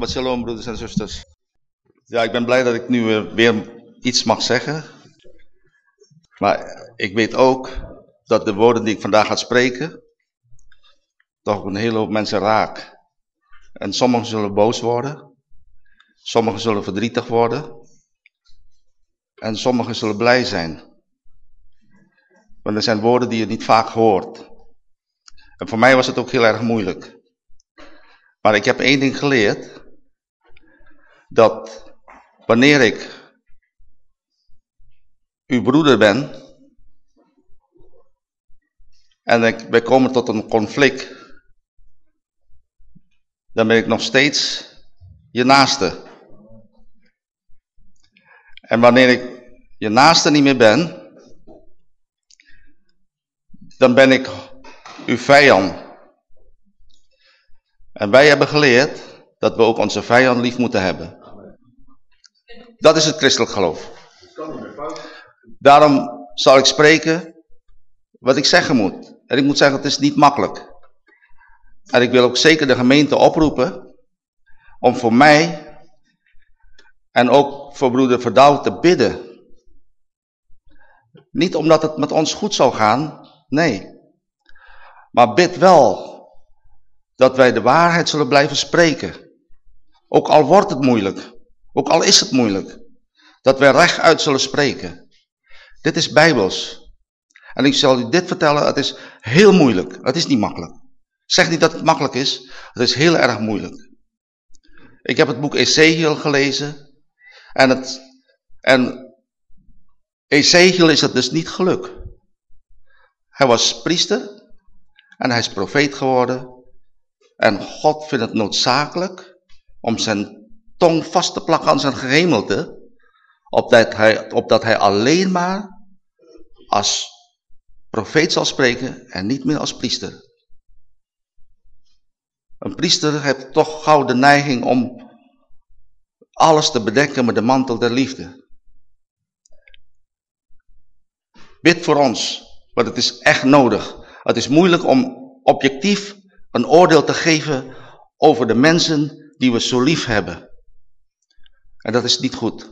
Shabbat shalom, broeders en zusters. Ja, ik ben blij dat ik nu weer iets mag zeggen. Maar ik weet ook dat de woorden die ik vandaag ga spreken, toch een hele hoop mensen raak. En sommigen zullen boos worden, sommigen zullen verdrietig worden en sommigen zullen blij zijn. Want er zijn woorden die je niet vaak hoort. En voor mij was het ook heel erg moeilijk. Maar ik heb één ding geleerd. Dat wanneer ik uw broeder ben. En ik, wij komen tot een conflict. Dan ben ik nog steeds je naaste. En wanneer ik je naaste niet meer ben. Dan ben ik uw vijand. En wij hebben geleerd dat we ook onze vijand lief moeten hebben. Dat is het christelijk geloof. Daarom zal ik spreken wat ik zeggen moet. En ik moet zeggen, het is niet makkelijk. En ik wil ook zeker de gemeente oproepen om voor mij en ook voor broeder Verdouw te bidden. Niet omdat het met ons goed zou gaan, nee. Maar bid wel dat wij de waarheid zullen blijven spreken. Ook al wordt het moeilijk. Ook al is het moeilijk. Dat wij rechtuit zullen spreken. Dit is bijbels. En ik zal u dit vertellen, het is heel moeilijk. Het is niet makkelijk. zeg niet dat het makkelijk is. Het is heel erg moeilijk. Ik heb het boek Ezekiel gelezen. En, het, en Ezekiel is het dus niet geluk. Hij was priester. En hij is profeet geworden. En God vindt het noodzakelijk om zijn tong vast te plakken aan zijn gehemelte, opdat hij, opdat hij alleen maar als profeet zal spreken en niet meer als priester. Een priester heeft toch gauw de neiging om alles te bedekken met de mantel der liefde. Bid voor ons, want het is echt nodig. Het is moeilijk om objectief een oordeel te geven over de mensen die we zo lief hebben. En dat is niet goed.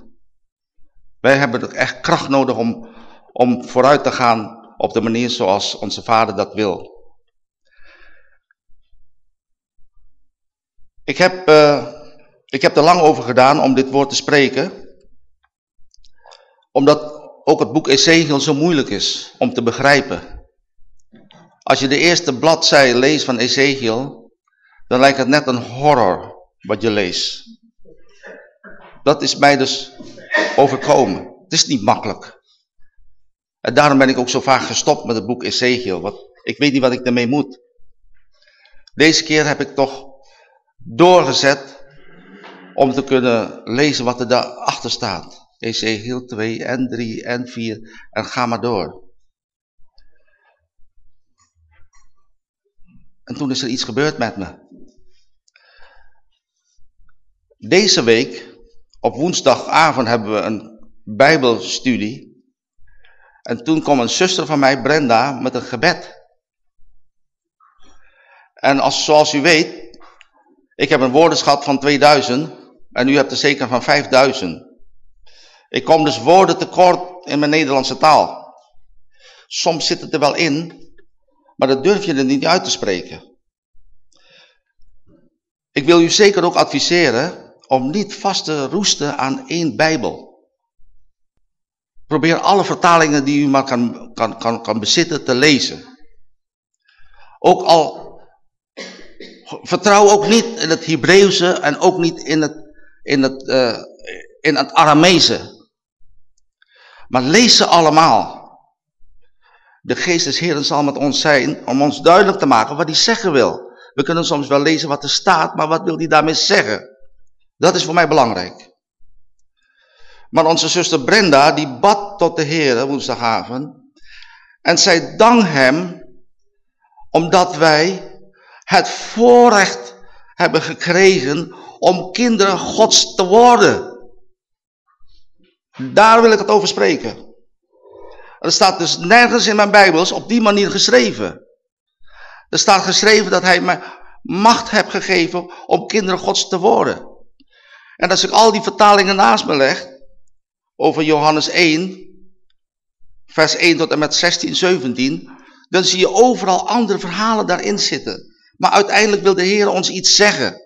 Wij hebben echt kracht nodig om, om vooruit te gaan op de manier zoals onze vader dat wil. Ik heb, uh, ik heb er lang over gedaan om dit woord te spreken. Omdat ook het boek Ezekiel zo moeilijk is om te begrijpen. Als je de eerste bladzij leest van Ezekiel, dan lijkt het net een horror wat je leest. Dat is mij dus overkomen. Het is niet makkelijk. En daarom ben ik ook zo vaak gestopt met het boek Ezekiel. Want ik weet niet wat ik ermee moet. Deze keer heb ik toch doorgezet om te kunnen lezen wat er daarachter staat. Ezekiel 2 en 3 en 4 en ga maar door. En toen is er iets gebeurd met me. Deze week, op woensdagavond, hebben we een bijbelstudie. En toen kwam een zuster van mij, Brenda, met een gebed. En als, zoals u weet, ik heb een woordenschat van 2000 en u hebt er zeker van 5000. Ik kom dus woorden tekort in mijn Nederlandse taal. Soms zit het er wel in, maar dat durf je er niet uit te spreken. Ik wil u zeker ook adviseren om niet vast te roesten aan één Bijbel. Probeer alle vertalingen die u maar kan, kan, kan, kan bezitten te lezen. Ook al vertrouw ook niet in het Hebreeuwse en ook niet in het, in het, uh, in het Aramese. Maar lees ze allemaal. De geest des Heeren zal met ons zijn om ons duidelijk te maken wat hij zeggen wil. We kunnen soms wel lezen wat er staat, maar wat wil hij daarmee zeggen? Dat is voor mij belangrijk. Maar onze zuster Brenda, die bad tot de Heer woensdagavond. En zij dank hem, omdat wij het voorrecht hebben gekregen om kinderen gods te worden. Daar wil ik het over spreken. Er staat dus nergens in mijn bijbels op die manier geschreven. Er staat geschreven dat hij macht heb gegeven om kinderen gods te worden. En als ik al die vertalingen naast me leg, over Johannes 1, vers 1 tot en met 16, 17, dan zie je overal andere verhalen daarin zitten. Maar uiteindelijk wil de Heer ons iets zeggen.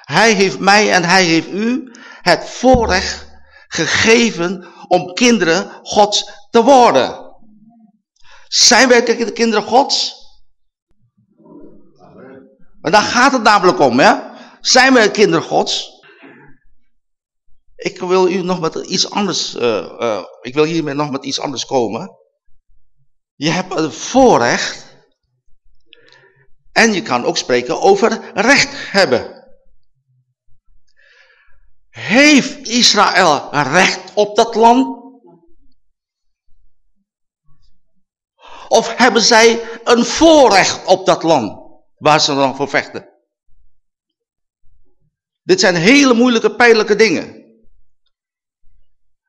Hij heeft mij en hij heeft u het voorrecht gegeven om kinderen gods te worden. Zijn wij de kinderen gods? Maar daar gaat het namelijk om, hè? Zijn wij kinderen gods? Ik wil u nog met iets anders, uh, uh, ik wil hiermee nog met iets anders komen. Je hebt een voorrecht en je kan ook spreken over recht hebben. Heeft Israël recht op dat land? Of hebben zij een voorrecht op dat land waar ze dan voor vechten? Dit zijn hele moeilijke, pijnlijke dingen.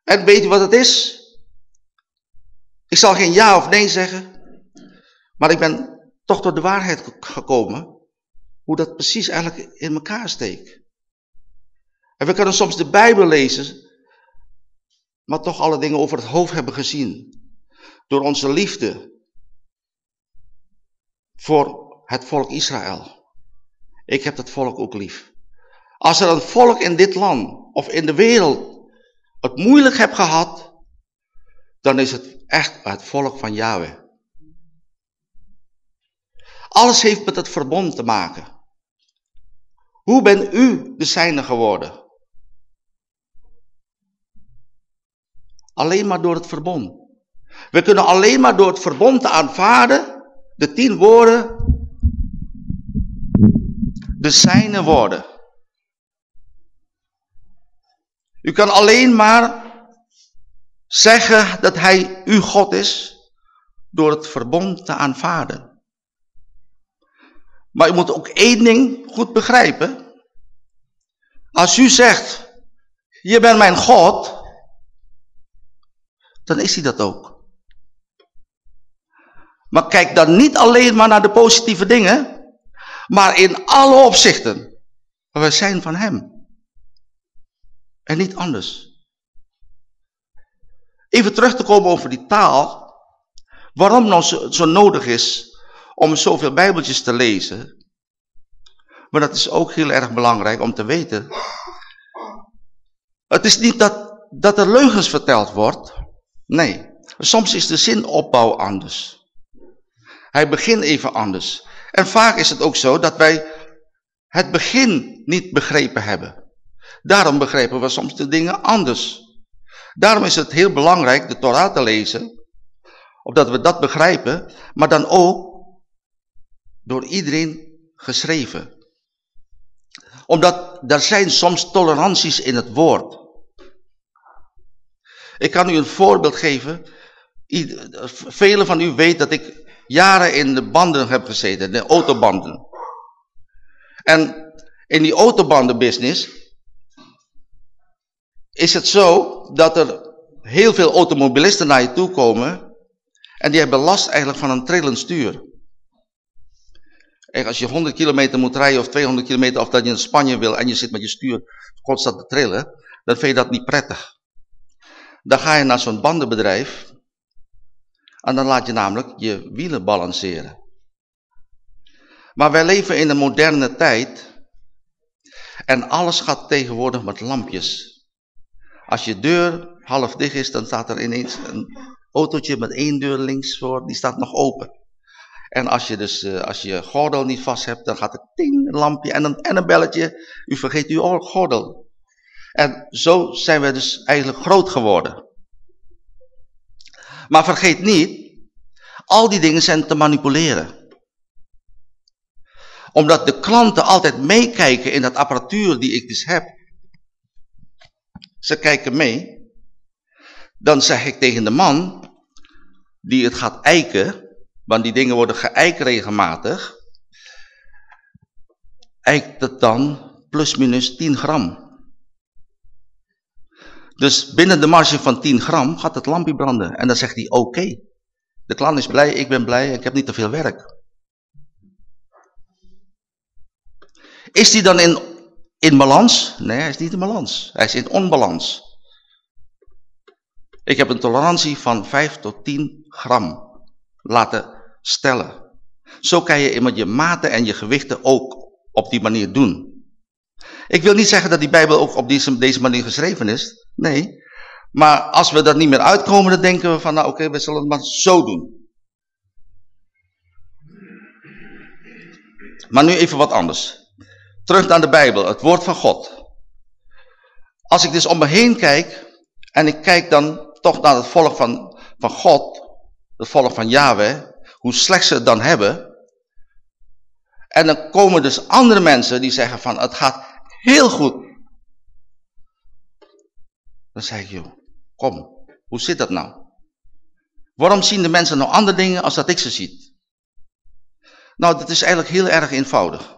En weet u wat het is? Ik zal geen ja of nee zeggen, maar ik ben toch tot de waarheid gekomen hoe dat precies eigenlijk in elkaar steekt. En we kunnen soms de Bijbel lezen, maar toch alle dingen over het hoofd hebben gezien. Door onze liefde voor het volk Israël. Ik heb dat volk ook lief. Als er een volk in dit land of in de wereld het moeilijk heeft gehad, dan is het echt het volk van Yahweh. Alles heeft met het verbond te maken. Hoe bent u de zijne geworden? Alleen maar door het verbond. We kunnen alleen maar door het verbond te aanvaarden, de tien woorden, de zijne worden. U kan alleen maar zeggen dat hij uw God is door het verbond te aanvaarden. Maar u moet ook één ding goed begrijpen. Als u zegt, je bent mijn God, dan is hij dat ook. Maar kijk dan niet alleen maar naar de positieve dingen, maar in alle opzichten. We zijn van hem. En niet anders. Even terug te komen over die taal. Waarom nou zo, nodig is om zoveel bijbeltjes te lezen. Maar dat is ook heel erg belangrijk om te weten. Het is niet dat, dat er leugens verteld wordt. Nee, soms is de zinopbouw anders. Hij begint even anders. En vaak is het ook zo dat wij het begin niet begrepen hebben. Daarom begrijpen we soms de dingen anders. Daarom is het heel belangrijk de Torah te lezen, opdat we dat begrijpen, maar dan ook door iedereen geschreven. Omdat er zijn soms toleranties in het woord. Ik kan u een voorbeeld geven. Velen van u weten dat ik jaren in de banden heb gezeten, de autobanden. En in die autobandenbusiness is het zo dat er heel veel automobilisten naar je toe komen en die hebben last eigenlijk van een trillend stuur. En als je 100 kilometer moet rijden of 200 kilometer of dat je in Spanje wil en je zit met je stuur constant te trillen, dan vind je dat niet prettig. Dan ga je naar zo'n bandenbedrijf en dan laat je namelijk je wielen balanceren. Maar wij leven in een moderne tijd en alles gaat tegenwoordig met lampjes. Als je deur half dicht is, dan staat er ineens een autootje met één deur links voor, die staat nog open. En als je dus, uh, als je gordel niet vast hebt, dan gaat er ting, een lampje en een, en een belletje. U vergeet uw gordel. En zo zijn we dus eigenlijk groot geworden. Maar vergeet niet, al die dingen zijn te manipuleren. Omdat de klanten altijd meekijken in dat apparatuur die ik dus heb. Ze kijken mee. Dan zeg ik tegen de man die het gaat eiken, want die dingen worden geëikt regelmatig, eikt het dan plus minus 10 gram. Dus binnen de marge van 10 gram gaat het lampje branden. En dan zegt hij oké. De klant is blij, ik ben blij, ik heb niet te veel werk. Is die dan in, in balans? Nee, hij is niet in balans. Hij is in onbalans. Ik heb een tolerantie van 5 tot 10 gram laten stellen. Zo kan je iemand je maten en je gewichten ook op die manier doen. Ik wil niet zeggen dat die Bijbel ook op deze, manier geschreven is. Nee. Maar als we dat niet meer uitkomen, dan denken we van, nou oké, we zullen het maar zo doen. Maar nu even wat anders. Terug naar de Bijbel, het woord van God. Als ik dus om me heen kijk, en ik kijk dan toch naar het volk van, van God, het volk van Yahweh, hoe slecht ze het dan hebben. En dan komen dus andere mensen die zeggen van, het gaat heel goed. Dan zeg ik, joh, kom, hoe zit dat nou? Waarom zien de mensen nou andere dingen als dat ik ze zie? Nou, dat is eigenlijk heel erg eenvoudig.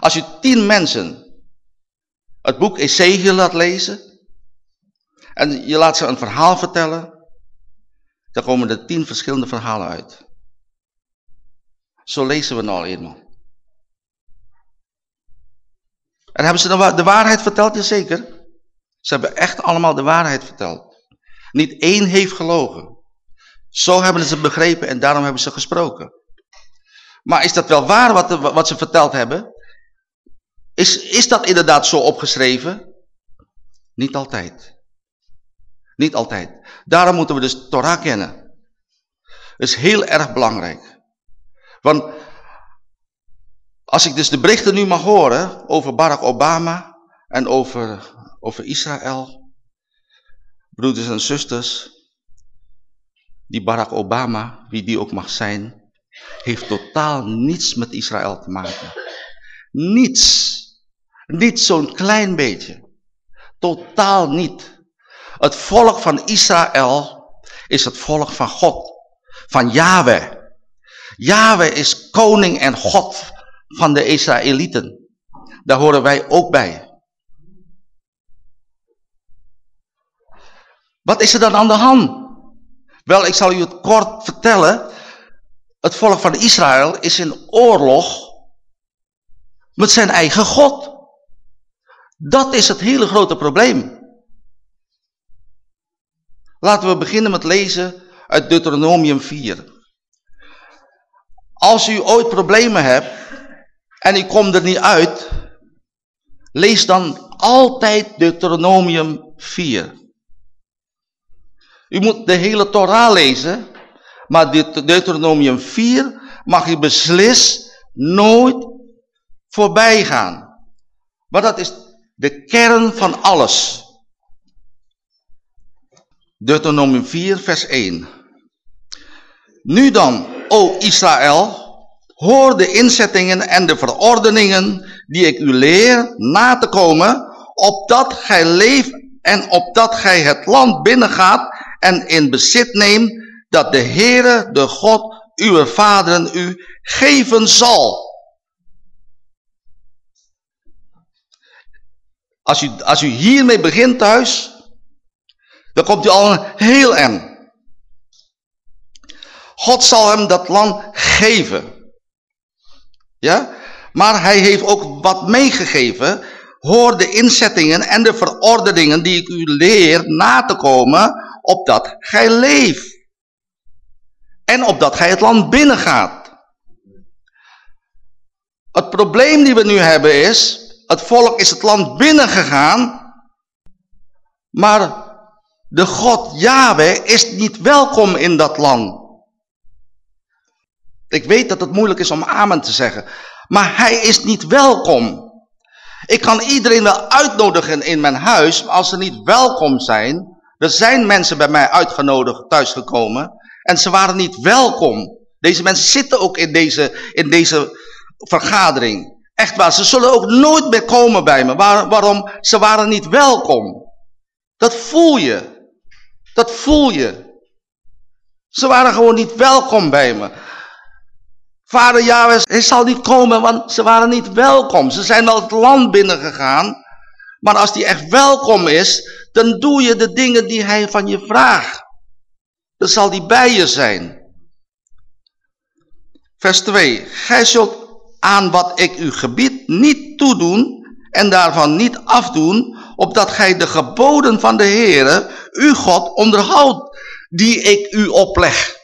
Als je tien mensen het boek Ezekiel laat lezen en je laat ze een verhaal vertellen, dan komen er tien verschillende verhalen uit. Zo lezen we nou eenmaal. En hebben ze dan de waarheid verteld? Jazeker. Ze hebben echt allemaal de waarheid verteld. Niet één heeft gelogen. Zo hebben ze begrepen en daarom hebben ze gesproken. Maar is dat wel waar wat ze verteld hebben? Is, is dat inderdaad zo opgeschreven? Niet altijd. Niet altijd. Daarom moeten we dus Torah kennen. Dat is heel erg belangrijk. Want als ik dus de berichten nu mag horen over Barack Obama en over, over Israël, broeders en zusters, die Barack Obama, wie die ook mag zijn, heeft totaal niets met Israël te maken. Niets. Niet zo'n klein beetje. Totaal niet. Het volk van Israël is het volk van God. Van Yahweh. Yahweh is koning en God van de Israëlieten. Daar horen wij ook bij. Wat is er dan aan de hand? Wel, ik zal u het kort vertellen. Het volk van Israël is in oorlog met zijn eigen God. Dat is het hele grote probleem. Laten we beginnen met lezen uit Deuteronomium 4. Als u ooit problemen hebt en u komt er niet uit, lees dan altijd Deuteronomium 4. U moet de hele Torah lezen, maar Deuteronomium 4 mag u beslist nooit voorbij gaan. Maar dat is de kern van alles. Deuteronomium 4 vers 1. Nu dan, o Israël, hoor de inzettingen en de verordeningen die ik u leer na te komen, opdat gij leeft en opdat gij het land binnengaat en in bezit neemt dat de Heere, de God, uw vaderen u geven zal. Als u, als u hiermee begint thuis, dan komt u al heel en. God zal hem dat land geven. Ja? Maar hij heeft ook wat meegegeven. Hoor de inzettingen en de verordeningen die ik u leer na te komen, opdat gij leeft. En opdat gij het land binnengaat. Het probleem die we nu hebben is, het volk is het land binnengegaan, maar de God Yahweh is niet welkom in dat land. Ik weet dat het moeilijk is om amen te zeggen, maar hij is niet welkom. Ik kan iedereen wel uitnodigen in mijn huis, maar als ze niet welkom zijn, er zijn mensen bij mij uitgenodigd thuisgekomen en ze waren niet welkom. Deze mensen zitten ook in deze, in deze vergadering. Echt waar, ze zullen ook nooit meer komen bij me. waarom? Ze waren niet welkom. Dat voel je. Dat voel je. Ze waren gewoon niet welkom bij me. Vader Jahweh, hij zal niet komen, want ze waren niet welkom. Ze zijn wel het land binnengegaan. Maar als die echt welkom is, dan doe je de dingen die hij van je vraagt. Dan zal die bij je zijn. Vers 2. Gij zult aan wat ik u gebied niet toedoen en daarvan niet afdoen, opdat gij de geboden van de Heere, uw God, onderhoudt, die ik u opleg.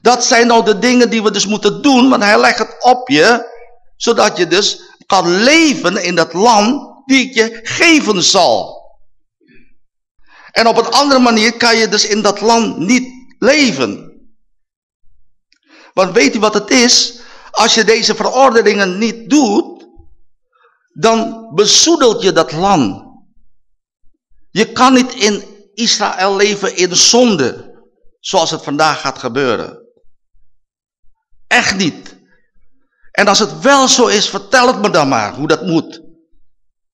Dat zijn nou de dingen die we dus moeten doen, want hij legt het op je, zodat je dus kan leven in dat land die ik je geven zal. En op een andere manier kan je dus in dat land niet leven. Want weet u wat het is? Als je deze verordeningen niet doet, dan bezoedelt je dat land. Je kan niet in Israël leven in zonde, zoals het vandaag gaat gebeuren. Echt niet. En als het wel zo is, vertel het me dan maar hoe dat moet.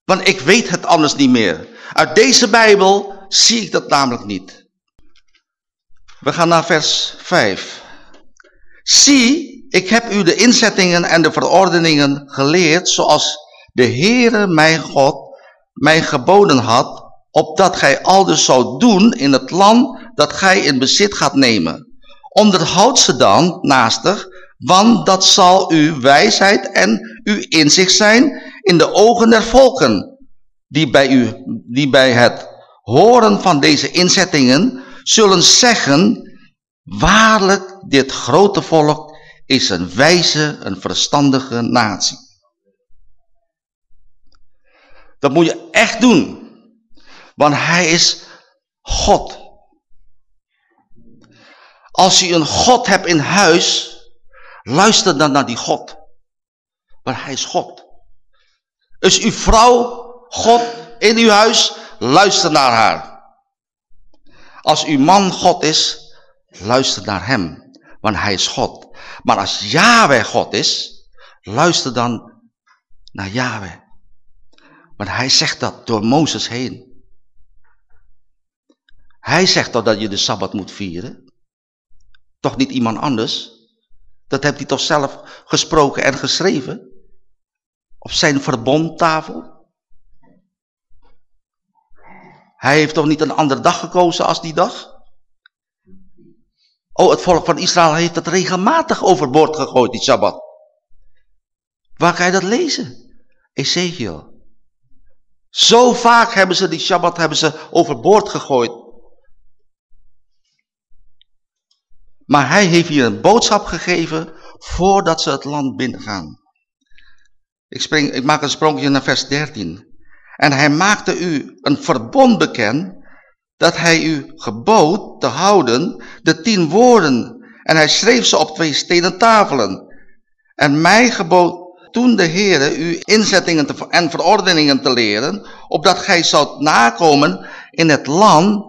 Want ik weet het anders niet meer. Uit deze Bijbel zie ik dat namelijk niet. We gaan naar vers 5. Zie, ik heb u de inzettingen en de verordeningen geleerd zoals de Heere mijn God mij geboden had, opdat gij aldus zou doen in het land dat gij in bezit gaat nemen. Onderhoud ze dan naastig, want dat zal uw wijsheid en uw inzicht zijn in de ogen der volken, die bij, u, die bij het horen van deze inzettingen zullen zeggen, waarlijk dit grote volk is een wijze, een verstandige natie. Dat moet je echt doen, want hij is God. Als je een God hebt in huis, luister dan naar die God. Maar hij is God. Is uw vrouw God in uw huis? Luister naar haar. Als uw man God is, luister naar hem. Want hij is God. Maar als Yahweh God is, luister dan naar Yahweh. Want hij zegt dat door Mozes heen. Hij zegt dat, dat je de Sabbat moet vieren. Toch niet iemand anders. Dat hebt hij toch zelf gesproken en geschreven? Op zijn verbondtafel? Hij heeft toch niet een andere dag gekozen als die dag? Oh, het volk van Israël heeft het regelmatig overboord gegooid, die Sabbat. Waar kan je dat lezen? Ezekiel. Zo vaak hebben ze die Sabbat hebben ze overboord gegooid. Maar hij heeft hier een boodschap gegeven voordat ze het land binnengaan. Ik, spring, ik maak een sprongje naar vers 13. En hij maakte u een verbond bekend dat hij u gebood te houden de tien woorden. En hij schreef ze op twee stenen tafelen. En mij gebood toen de Heere u inzettingen en verordeningen te leren, opdat gij zoudt nakomen in het land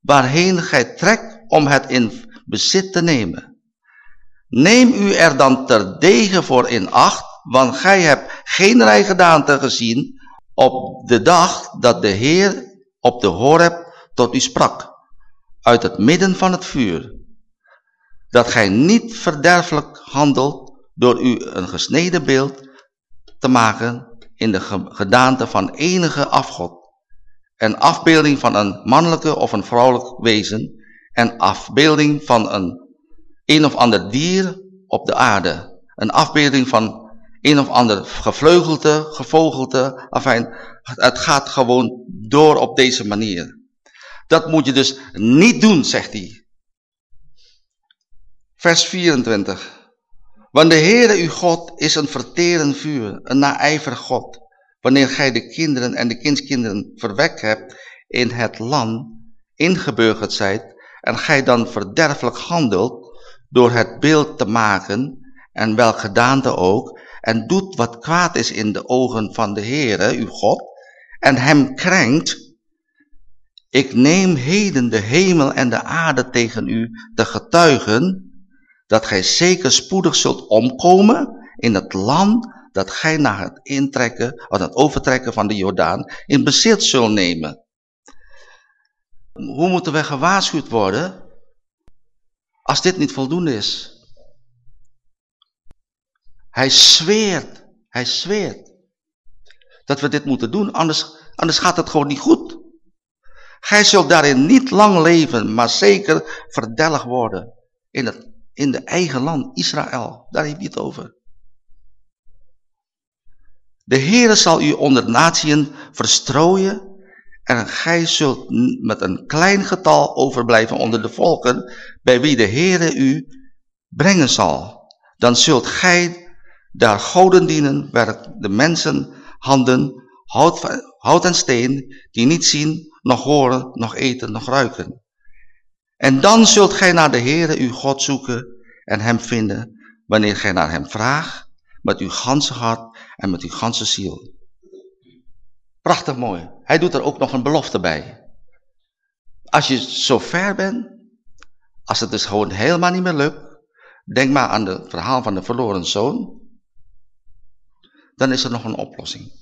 waarheen gij trekt om het in bezit te nemen. Neem u er dan terdege voor in acht, want gij hebt geen rijgedaante gezien op de dag dat de Heer op de Horeb tot u sprak, uit het midden van het vuur, dat gij niet verderfelijk handelt door u een gesneden beeld te maken in de gedaante van enige afgod, en afbeelding van een mannelijke of een vrouwelijk wezen, en afbeelding van een een of ander dier op de aarde, een afbeelding van een of ander gevleugelte, gevogelte, afijn, het gaat gewoon door op deze manier. Dat moet je dus niet doen, zegt hij. Vers 24. Want de Heere uw God is een verterend vuur, een naijverig God. Wanneer gij de kinderen en de kindskinderen verwekt hebt in het land, ingeburgerd zijt, en gij dan verderfelijk handelt door het beeld te maken, en welk gedaante ook, en doet wat kwaad is in de ogen van de Heere, uw God, en hem krenkt, ik neem heden de hemel en de aarde tegen u te getuigen, dat gij zeker spoedig zult omkomen in het land dat gij na het intrekken, of het overtrekken van de Jordaan in bezit zult nemen. Hoe moeten wij gewaarschuwd worden als dit niet voldoende is? Hij zweert, hij zweert dat we dit moeten doen, anders, anders gaat het gewoon niet goed. Gij zult daarin niet lang leven, maar zeker verdelg worden in, het, in de eigen land, Israël. Daar heeft hij het over. De Heere zal u onder natieën verstrooien en gij zult met een klein getal overblijven onder de volken, bij wie de Heere u brengen zal. Dan zult gij daar goden dienen, waar de mensen handen, hout, hout en steen, die niet zien, nog horen, nog eten, nog ruiken. En dan zult gij naar de Heere uw God zoeken en hem vinden, wanneer gij naar hem vraagt, met uw ganse hart en met uw ganse ziel. Prachtig mooi. Hij doet er ook nog een belofte bij. Als je zo ver bent, als het dus gewoon helemaal niet meer lukt, denk maar aan het verhaal van de verloren zoon, dan is er nog een oplossing.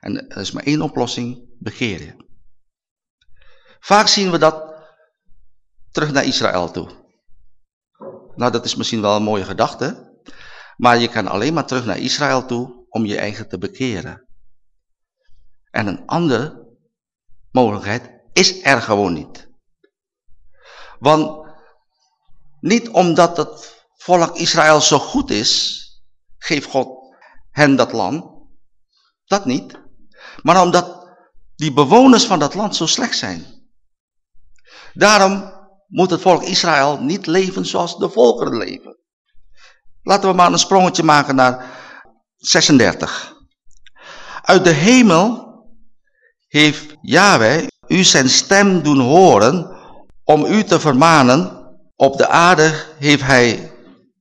En er is maar één oplossing, begeren. Vaak zien we dat terug naar Israël toe. Nou, dat is misschien wel een mooie gedachte, maar je kan alleen maar terug naar Israël toe om je eigen te bekeren. En een andere mogelijkheid is er gewoon niet. Want niet omdat het volk Israël zo goed is, geeft God hen dat land. Dat niet. Maar omdat die bewoners van dat land zo slecht zijn. Daarom moet het volk Israël niet leven zoals de volkeren leven. Laten we maar een sprongetje maken naar 36. Uit de hemel heeft Yahweh u zijn stem doen horen om u te vermanen. Op de aarde heeft hij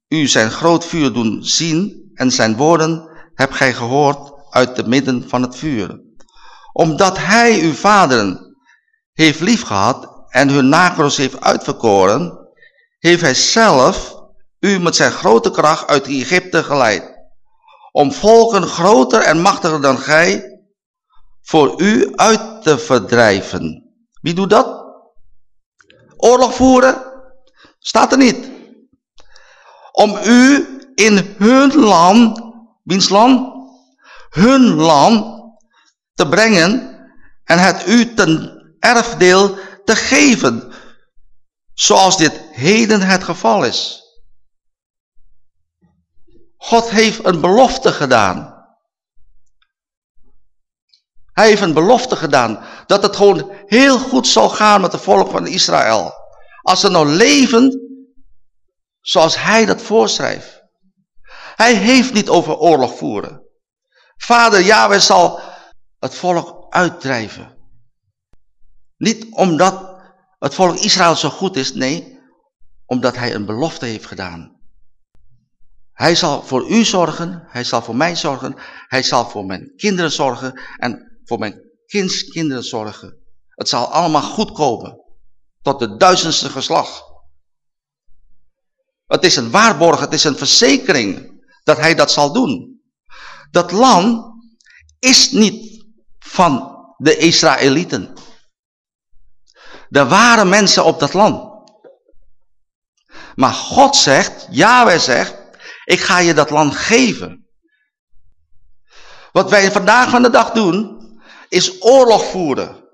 u zijn groot vuur doen zien en zijn woorden hebt gij gehoord uit de midden van het vuur. Omdat hij uw vaderen heeft liefgehad en hun nagels heeft uitverkoren, heeft hij zelf u met zijn grote kracht uit Egypte geleid. Om volken groter en machtiger dan gij voor u uit te verdrijven. Wie doet dat? Oorlog voeren? Staat er niet. Om u in hun land, wiens land? Hun land te brengen en het u ten erfdeel te geven. Zoals dit heden het geval is. God heeft een belofte gedaan. Hij heeft een belofte gedaan dat het gewoon heel goed zal gaan met de volk van Israël. Als ze nou leven zoals hij dat voorschrijft. Hij heeft niet over oorlog voeren. Vader Yahweh zal het volk uitdrijven. Niet omdat het volk Israël zo goed is, nee, omdat hij een belofte heeft gedaan. Hij zal voor u zorgen, hij zal voor mij zorgen, hij zal voor mijn kinderen zorgen en voor mijn kindskinderen zorgen. Het zal allemaal goed komen. Tot de duizendste geslag. Het is een waarborg, het is een verzekering dat hij dat zal doen. Dat land is niet van de Israëlieten. Er waren mensen op dat land. Maar God zegt, Yahweh zegt, ik ga je dat land geven. Wat wij vandaag van de dag doen, is oorlog voeren.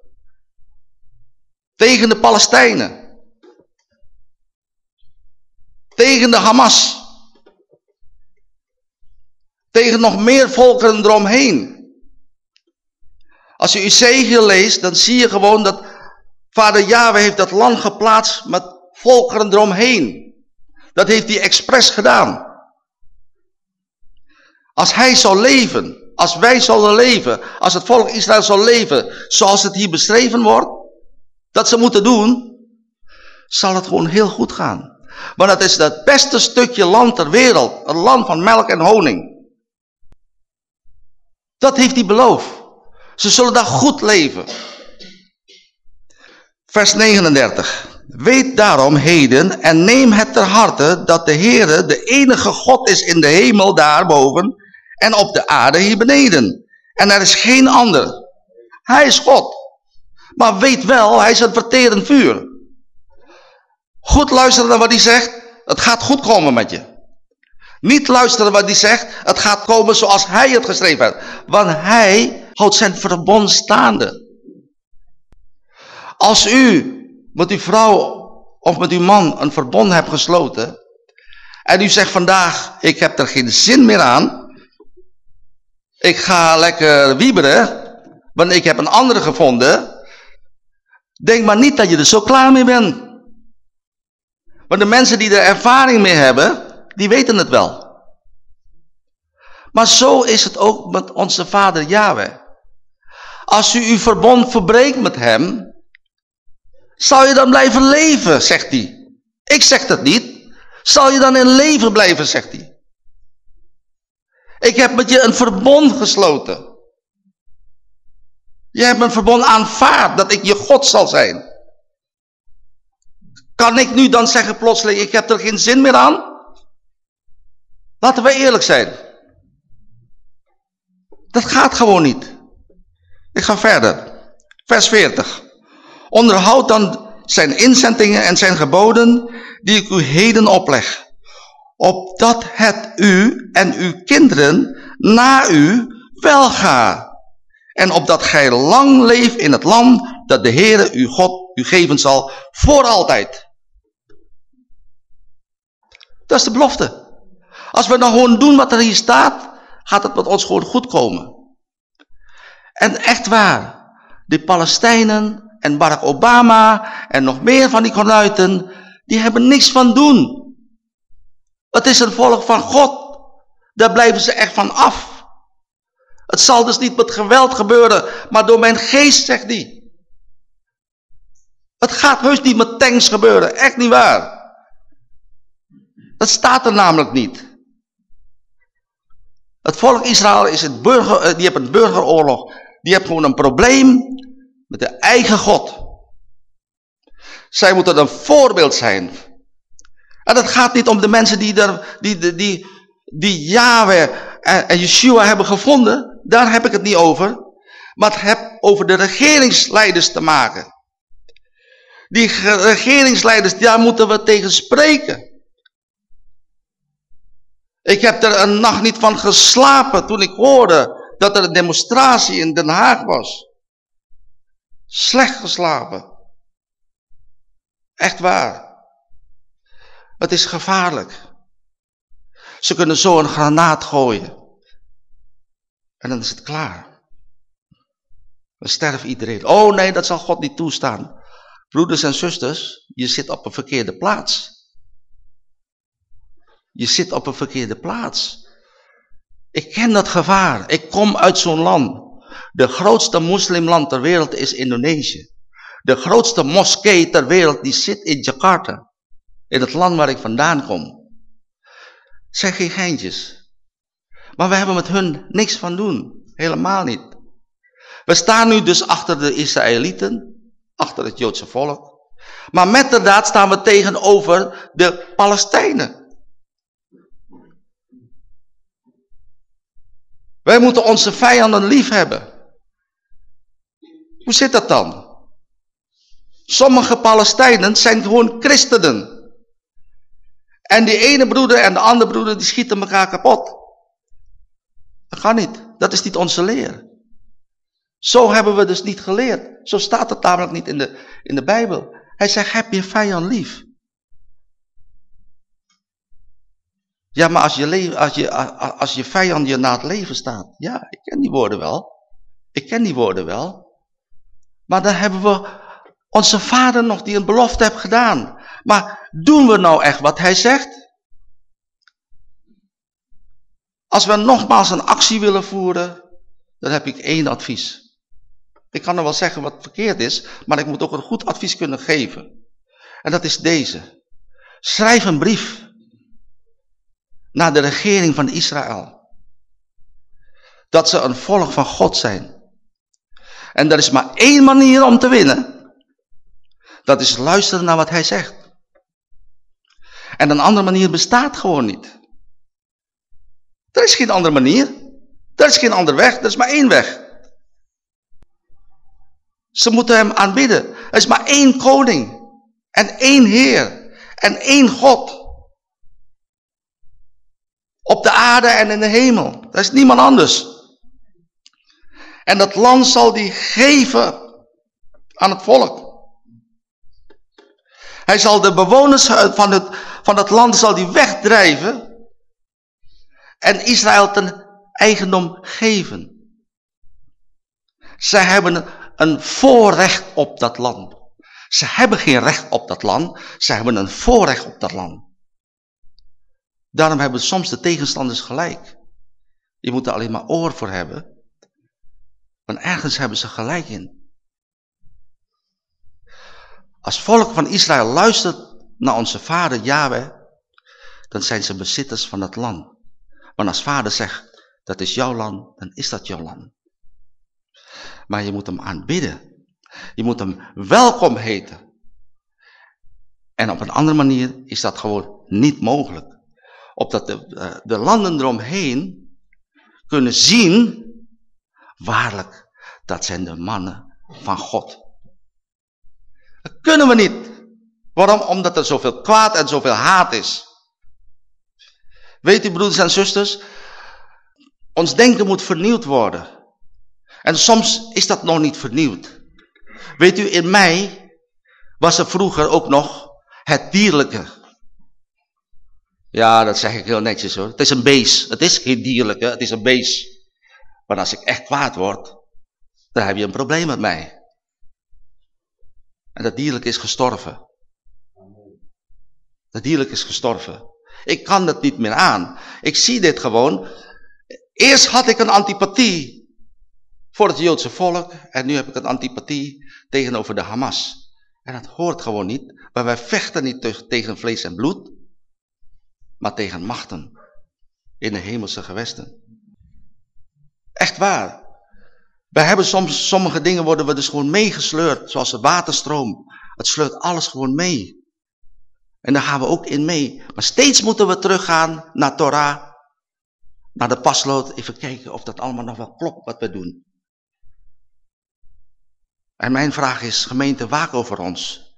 Tegen de Palestijnen. Tegen de Hamas. Tegen nog meer volkeren eromheen. Als je Ezekiel leest, dan zie je gewoon dat vader Yahweh heeft dat land geplaatst met volkeren eromheen. Dat heeft hij expres gedaan. Als hij zou leven, als wij zullen leven, als het volk Israël zal leven, zoals het hier beschreven wordt, dat ze moeten doen, zal het gewoon heel goed gaan. Want het is het beste stukje land ter wereld, een land van melk en honing. Dat heeft hij beloofd. Ze zullen daar goed leven. Vers 39. Weet daarom heden en neem het ter harte dat de Heere de enige God is in de hemel daarboven en op de aarde hier beneden. En er is geen ander. Hij is God. Maar weet wel, hij is een verterend vuur. Goed luisteren naar wat hij zegt. Het gaat goed komen met je. Niet luisteren wat hij zegt. Het gaat komen zoals hij het geschreven heeft. Want hij houdt zijn verbond staande. Als u met uw vrouw of met uw man een verbond hebt gesloten. En u zegt vandaag, ik heb er geen zin meer aan. ik ga lekker wieberen, want ik heb een andere gevonden. Denk maar niet dat je er zo klaar mee bent. Want de mensen die er ervaring mee hebben, die weten het wel. Maar zo is het ook met onze vader Yahweh. Als u uw verbond verbreekt met hem, zal je dan blijven leven, zegt hij. Ik zeg dat niet. Zal je dan in leven blijven, zegt hij. Ik heb met je een verbond gesloten. Je hebt een verbond aanvaard dat ik je God zal zijn. Kan ik nu dan zeggen plotseling, ik heb er geen zin meer aan? Laten we eerlijk zijn. Dat gaat gewoon niet. Ik ga verder. Vers 40. Onderhoud dan zijn inzendingen en zijn geboden die ik u heden opleg. Opdat het u en uw kinderen na u welgaat. En opdat gij lang leeft in het land dat de Heere uw God u geven zal voor altijd. Dat is de belofte. Als we dan gewoon doen wat er hier staat, gaat het met ons gewoon goed komen. En echt waar, de Palestijnen en Barack Obama en nog meer van die konuiten, die hebben niks van doen. Het is een volk van God. Daar blijven ze echt van af. Het zal dus niet met geweld gebeuren, maar door mijn geest, zegt hij. Het gaat heus niet met tanks gebeuren, echt niet waar. Dat staat er namelijk niet. Het volk Israël is het burger, eh, die heeft een burgeroorlog. Die heeft gewoon een probleem met de eigen God. Zij moeten een voorbeeld zijn. En het gaat niet om de mensen die, er, die, die, die, die Yahweh en, en Yeshua hebben gevonden. Daar heb ik het niet over. Maar het heb over de regeringsleiders te maken. Die regeringsleiders, daar moeten we tegen spreken. Ik heb er een nacht niet van geslapen toen ik hoorde dat er een demonstratie in Den Haag was. Slecht geslapen. Echt waar. Het is gevaarlijk. Ze kunnen zo een granaat gooien. En dan is het klaar. Dan sterft iedereen. Oh nee, dat zal God niet toestaan. Broeders en zusters, je zit op een verkeerde plaats. Je zit op een verkeerde plaats. Ik ken dat gevaar. Ik kom uit zo'n land. De grootste moslimland ter wereld is Indonesië. De grootste moskee ter wereld die zit in Jakarta. In het land waar ik vandaan kom. Zijn geen geintjes. Maar we hebben met hun niks van doen. Helemaal niet. We staan nu dus achter de Israëlieten. Achter het Joodse volk. Maar met de daad staan we tegenover de Palestijnen. Wij moeten onze vijanden lief hebben. Hoe zit dat dan? Sommige Palestijnen zijn gewoon christenen. En die ene broeder en de andere broeder die schieten elkaar kapot. Dat gaat niet. Dat is niet onze leer. Zo hebben we dus niet geleerd. Zo staat het namelijk niet in de, in de Bijbel. Hij zegt, heb je vijand lief. Ja, maar als je, als, je, als je vijand je na het leven staat. Ja, ik ken die woorden wel. Ik ken die woorden wel. Maar dan hebben we onze vader nog die een belofte heeft gedaan. Maar doen we nou echt wat hij zegt? Als we nogmaals een actie willen voeren, dan heb ik één advies. Ik kan er wel zeggen wat verkeerd is, maar ik moet ook een goed advies kunnen geven. En dat is deze. Schrijf een brief naar de regering van Israël. Dat ze een volk van God zijn. En er is maar één manier om te winnen. Dat is luisteren naar wat hij zegt. En een andere manier bestaat gewoon niet. Er is geen andere manier. Er is geen andere weg. Er is maar één weg. Ze moeten hem aanbidden. Er is maar één koning. En één Heer. En één God. Op de aarde en in de hemel. Dat is niemand anders. En dat land zal die geven aan het volk. Hij zal de bewoners van het, van het land zal die wegdrijven. En Israël ten eigendom geven. Zij hebben een voorrecht op dat land. Ze hebben geen recht op dat land, ze hebben een voorrecht op dat land. Daarom hebben soms de tegenstanders gelijk. Je moet er alleen maar oor voor hebben. Want ergens hebben ze gelijk in. Als volk van Israël luistert naar onze vader Yahweh, dan zijn ze bezitters van het land. Want als vader zegt, dat is jouw land, dan is dat jouw land. Maar je moet hem aanbidden. Je moet hem welkom heten. En op een andere manier is dat gewoon niet mogelijk. Opdat de, eh, de landen eromheen kunnen zien, waarlijk, dat zijn de mannen van God. Dat kunnen we niet. Waarom? Omdat er zoveel kwaad en zoveel haat is. Weet u broeders en zusters, ons denken moet vernieuwd worden. En soms is dat nog niet vernieuwd. Weet u, in mij was er vroeger ook nog het dierlijke. Ja, dat zeg ik heel netjes hoor. Het is een beest. Het is geen dierlijke, het is een beest. Maar als ik echt kwaad word, dan heb je een probleem met mij. En dat dierlijke is gestorven. Dat dierlijke is gestorven. Ik kan dat niet meer aan. Ik zie dit gewoon. Eerst had ik een antipathie voor het Joodse volk. En nu heb ik een antipathie tegenover de Hamas. En dat hoort gewoon niet. Maar wij vechten niet tegen vlees en bloed. Maar tegen machten. In de hemelse gewesten. Echt waar. Wij hebben soms, sommige dingen worden we dus gewoon meegesleurd. Zoals de waterstroom. Het sleurt alles gewoon mee. En daar gaan we ook in mee. Maar steeds moeten we teruggaan naar Torah. Naar de paslood. Even kijken of dat allemaal nog wel klopt wat we doen. En mijn vraag is, gemeente, waak over ons.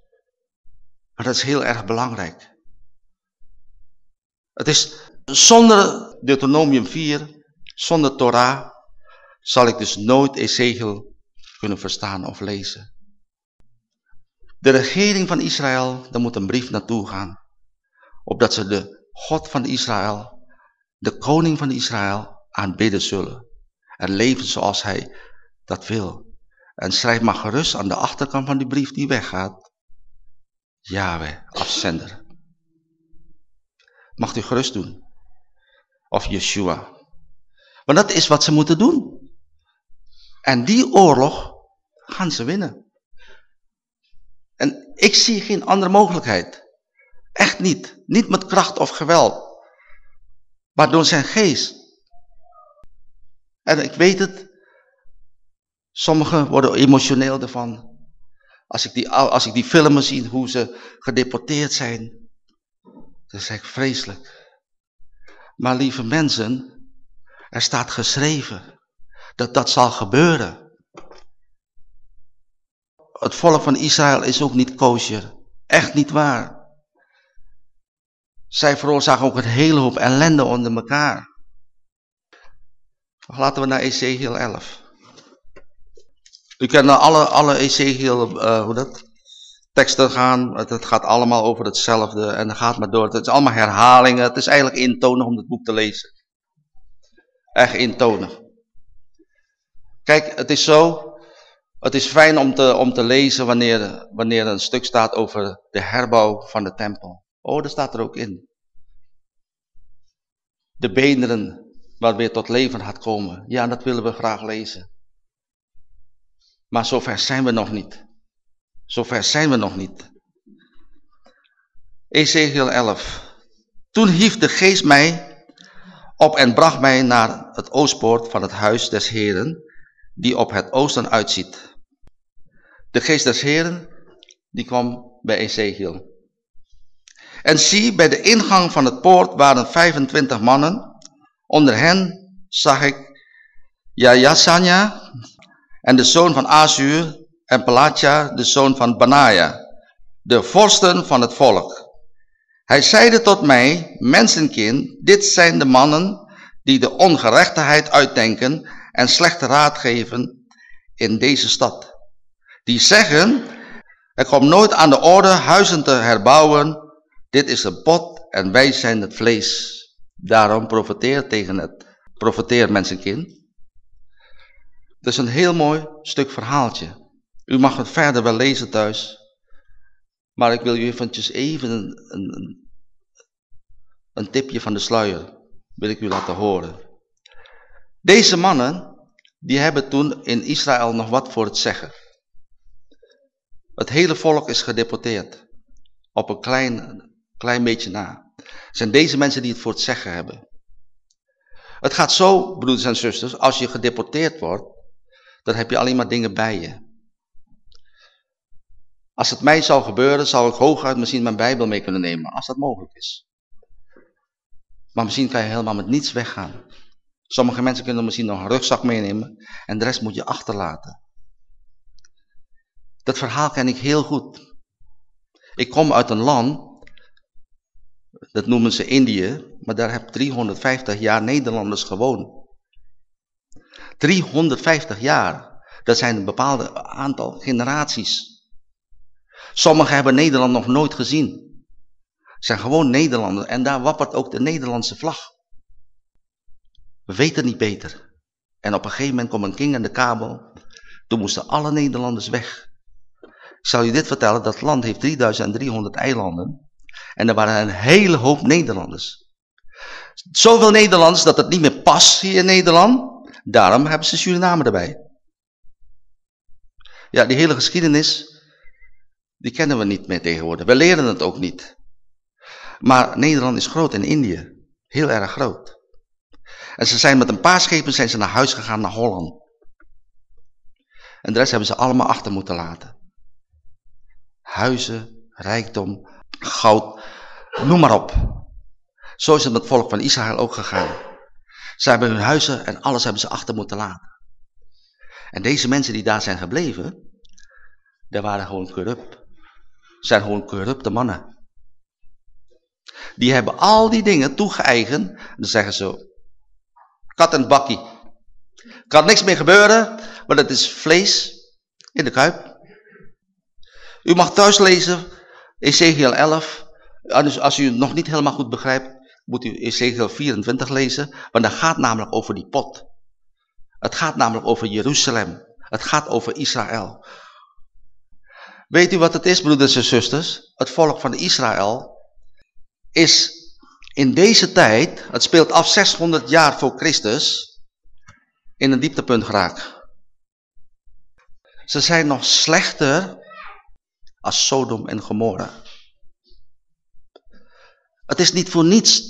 Maar dat is heel erg belangrijk. Het is zonder Deuteronomium 4, zonder Torah, zal ik dus nooit Ezekiel kunnen verstaan of lezen. De regering van Israël, daar moet een brief naartoe gaan. Opdat ze de God van Israël, de koning van Israël, aanbidden zullen. En leven zoals hij dat wil. En schrijf maar gerust aan de achterkant van die brief die weggaat. Yahweh, afzender. Mag u gerust doen. Of Yeshua. Want dat is wat ze moeten doen. En die oorlog gaan ze winnen. En ik zie geen andere mogelijkheid. Echt niet. Niet met kracht of geweld. Maar door zijn geest. En ik weet het, Sommigen worden emotioneel ervan. Als ik die, als ik die filmen zie, hoe ze gedeporteerd zijn. Dat is echt vreselijk. Maar lieve mensen, er staat geschreven dat dat zal gebeuren. Het volk van Israël is ook niet kosher. Echt niet waar. Zij veroorzaken ook een hele hoop ellende onder elkaar. Laten we naar Ezekiel 11. U kan naar alle, alle Ezekiel, uh, hoe dat, teksten gaan. Het, gaat allemaal over hetzelfde en dan gaat maar door. Het is allemaal herhalingen. Het is eigenlijk intonig om het boek te lezen. Echt intonig. Kijk, het is zo. Het is fijn om te, om te lezen wanneer, wanneer een stuk staat over de herbouw van de tempel. Oh, dat staat er ook in. De beenderen waar weer tot leven gaat komen. Ja, dat willen we graag lezen. Maar zover zijn we nog niet. Zover zijn we nog niet. Ezekiel 11. Toen hief de geest mij op en bracht mij naar het oostpoort van het huis des Heren, die op het oosten uitziet. De geest des Heren, die kwam bij Ezekiel. En zie, bij de ingang van het poort waren 25 mannen. Onder hen zag ik Jajasanya, en de zoon van Azur en Pelatja, de zoon van Banaja, de vorsten van het volk. Hij zeide tot mij, mensenkind, dit zijn de mannen die de ongerechtigheid uitdenken en slechte raad geven in deze stad. Die zeggen, er komt nooit aan de orde huizen te herbouwen, dit is een pot en wij zijn het vlees. Daarom profeteer tegen het Profeteer mensenkind. Dat is een heel mooi stuk verhaaltje. U mag het verder wel lezen thuis. Maar ik wil u eventjes even een, een, een tipje van de sluier wil ik u laten horen. Deze mannen, die hebben toen in Israël nog wat voor het zeggen. Het hele volk is gedeporteerd. Op een klein, klein beetje na. Zijn deze mensen die het voor het zeggen hebben. Het gaat zo, broeders en zusters, als je gedeporteerd wordt, dan heb je alleen maar dingen bij je. Als het mij zou gebeuren, zou ik hooguit misschien mijn Bijbel mee kunnen nemen, als dat mogelijk is. Maar misschien kan je helemaal met niets weggaan. Sommige mensen kunnen misschien nog een rugzak meenemen en de rest moet je achterlaten. Dat verhaal ken ik heel goed. Ik kom uit een land, dat noemen ze Indië, maar daar heb 350 jaar Nederlanders gewoond. 350 jaar, dat zijn een bepaalde aantal generaties. Sommigen hebben Nederland nog nooit gezien. zijn gewoon Nederlanders en daar wappert ook de Nederlandse vlag. We weten niet beter. En op een gegeven moment kwam een king aan de kabel. Toen moesten alle Nederlanders weg. Ik zal je dit vertellen, dat land heeft 3300 eilanden. En er waren een hele hoop Nederlanders. Zoveel Nederlanders dat het niet meer past hier in Nederland. Daarom hebben ze Suriname erbij. Ja, die hele geschiedenis, die kennen we niet meer tegenwoordig. We leren het ook niet. Maar Nederland is groot in Indië. Heel erg groot. En ze zijn met een paar schepen zijn ze naar huis gegaan naar Holland. En de rest hebben ze allemaal achter moeten laten. Huizen, rijkdom, goud, noem maar op. Zo is het met het volk van Israël ook gegaan. Ze hebben hun huizen en alles hebben ze achter moeten laten. En deze mensen die daar zijn gebleven, die waren gewoon corrupt. Zijn gewoon corrupte mannen. Die hebben al die dingen toegeëigend. Dan zeggen ze, kat en bakkie. Kan niks meer gebeuren, maar dat is vlees in de kuip. U mag thuis lezen, Ezekiel 11. Als u het nog niet helemaal goed begrijpt, moet u Ezekiel 24 lezen. Want dat gaat namelijk over die pot. Het gaat namelijk over Jeruzalem. Het gaat over Israël. Weet u wat het is, broeders en zusters? Het volk van Israël is in deze tijd, het speelt af 600 jaar voor Christus, in een dieptepunt geraakt. Ze zijn nog slechter als Sodom en Gomorra. Het is niet voor niets